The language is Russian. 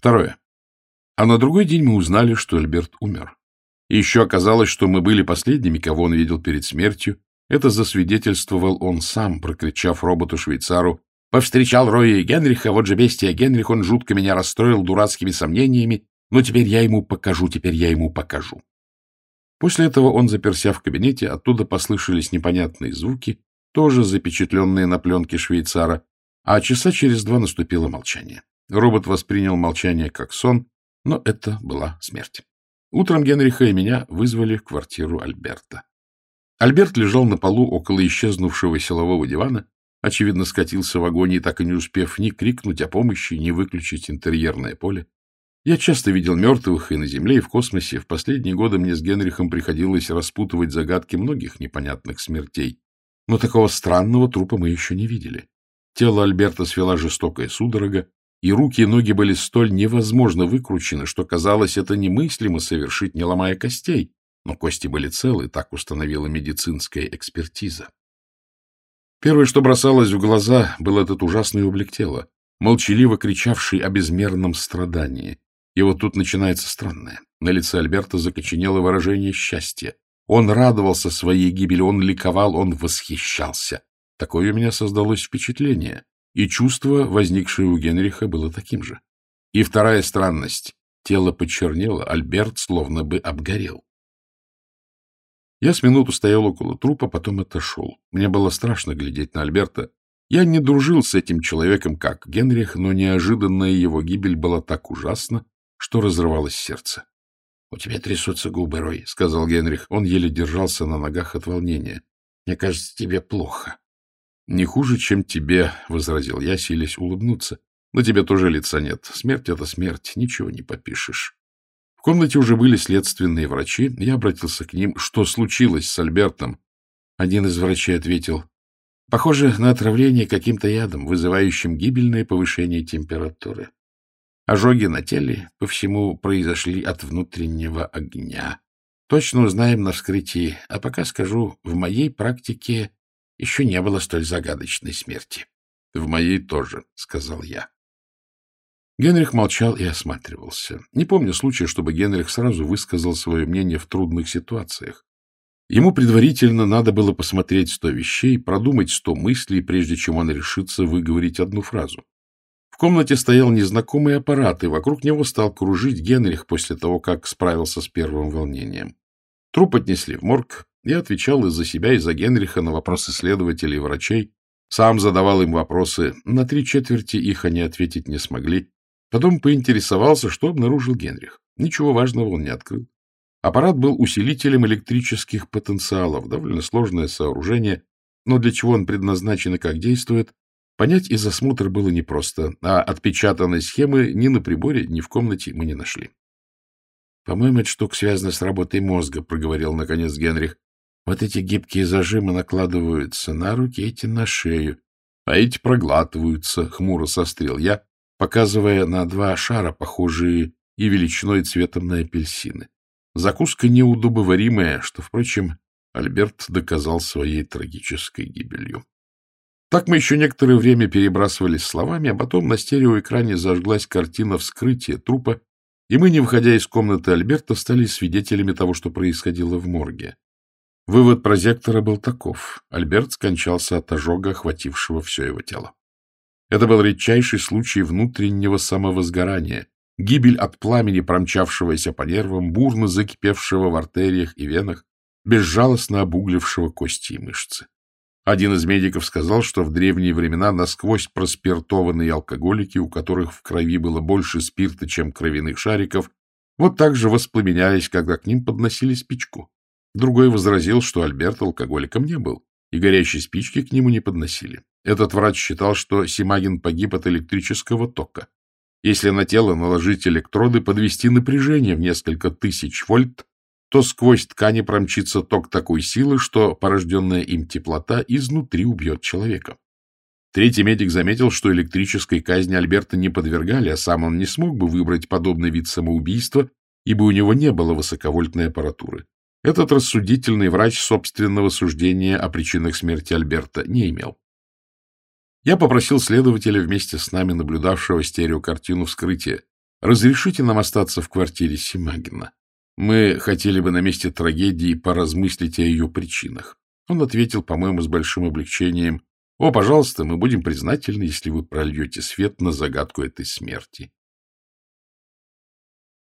Второе. А на другой день мы узнали, что Альберт умер. И еще оказалось, что мы были последними, кого он видел перед смертью. Это засвидетельствовал он сам, прокричав роботу-швейцару «Повстречал Роя и Генриха, вот же бестия Генрих, он жутко меня расстроил дурацкими сомнениями, но теперь я ему покажу, теперь я ему покажу». После этого он заперся в кабинете, оттуда послышались непонятные звуки, тоже запечатленные на пленке швейцара, а часа через два наступило молчание. Робот воспринял молчание как сон, но это была смерть. Утром Генриха и меня вызвали в квартиру Альберта. Альберт лежал на полу около исчезнувшего силового дивана, очевидно, скатился в агонии, так и не успев ни крикнуть о помощи, ни выключить интерьерное поле. Я часто видел мертвых и на Земле, и в космосе. В последние годы мне с Генрихом приходилось распутывать загадки многих непонятных смертей. Но такого странного трупа мы еще не видели. Тело Альберта свела жестокая судорога, и руки и ноги были столь невозможно выкручены, что казалось это немыслимо совершить, не ломая костей. Но кости были целы, так установила медицинская экспертиза. Первое, что бросалось в глаза, был этот ужасный облик тела, молчаливо кричавший о безмерном страдании. И вот тут начинается странное. На лице Альберта закоченело выражение счастья. Он радовался своей гибели, он ликовал, он восхищался. Такое у меня создалось впечатление. И чувство, возникшее у Генриха, было таким же. И вторая странность. Тело почернело, Альберт словно бы обгорел. Я с минуту стоял около трупа, потом отошел. Мне было страшно глядеть на Альберта. Я не дружил с этим человеком, как Генрих, но неожиданная его гибель была так ужасна, что разрывалось сердце. — У тебя трясутся губы, Рой, — сказал Генрих. Он еле держался на ногах от волнения. — Мне кажется, тебе плохо. Не хуже, чем тебе, — возразил я, силясь улыбнуться. На тебе тоже лица нет. Смерть — это смерть, ничего не попишешь. В комнате уже были следственные врачи. Я обратился к ним. Что случилось с Альбертом? Один из врачей ответил. Похоже на отравление каким-то ядом, вызывающим гибельное повышение температуры. Ожоги на теле по всему произошли от внутреннего огня. Точно узнаем на вскрытии, а пока скажу, в моей практике еще не было столь загадочной смерти. — В моей тоже, — сказал я. Генрих молчал и осматривался. Не помню случая, чтобы Генрих сразу высказал свое мнение в трудных ситуациях. Ему предварительно надо было посмотреть сто вещей, продумать сто мыслей, прежде чем он решится выговорить одну фразу. В комнате стоял незнакомый аппарат, и вокруг него стал кружить Генрих после того, как справился с первым волнением. Труп отнесли в морг, я отвечал и за себя, и за Генриха на вопросы следователей и врачей. Сам задавал им вопросы. На три четверти их они ответить не смогли. Потом поинтересовался, что обнаружил Генрих. Ничего важного он не открыл. Аппарат был усилителем электрических потенциалов, довольно сложное сооружение, но для чего он предназначен и как действует, понять из осмотра было непросто, а отпечатанной схемы ни на приборе, ни в комнате мы не нашли. — По-моему, эта штука связана с работой мозга, — проговорил наконец Генрих. Вот эти гибкие зажимы накладываются на руки, эти на шею, а эти проглатываются, — хмуро сострел я, показывая на два шара, похожие и величиной цветом на апельсины. Закуска неудобоваримая, что, впрочем, Альберт доказал своей трагической гибелью. Так мы еще некоторое время перебрасывались словами, а потом на стереоэкране зажглась картина вскрытия трупа, и мы, не выходя из комнаты Альберта, стали свидетелями того, что происходило в морге. Вывод прозектора был таков. Альберт скончался от ожога, охватившего все его тело. Это был редчайший случай внутреннего самовозгорания, гибель от пламени, промчавшегося по нервам, бурно закипевшего в артериях и венах, безжалостно обуглившего кости и мышцы. Один из медиков сказал, что в древние времена насквозь проспиртованные алкоголики, у которых в крови было больше спирта, чем кровяных шариков, вот так же воспламенялись, когда к ним подносили спичку. Другой возразил, что Альберт алкоголиком не был, и горящие спички к нему не подносили. Этот врач считал, что Симагин погиб от электрического тока. Если на тело наложить электроды, подвести напряжение в несколько тысяч вольт, то сквозь ткани промчится ток такой силы, что порожденная им теплота изнутри убьет человека. Третий медик заметил, что электрической казни Альберта не подвергали, а сам он не смог бы выбрать подобный вид самоубийства, ибо у него не было высоковольтной аппаратуры. Этот рассудительный врач собственного суждения о причинах смерти Альберта не имел. Я попросил следователя вместе с нами, наблюдавшего стереокартину вскрытия, Разрешите нам остаться в квартире Симагина. Мы хотели бы на месте трагедии поразмыслить о ее причинах. Он ответил, по-моему, с большим облегчением. О, пожалуйста, мы будем признательны, если вы прольете свет на загадку этой смерти.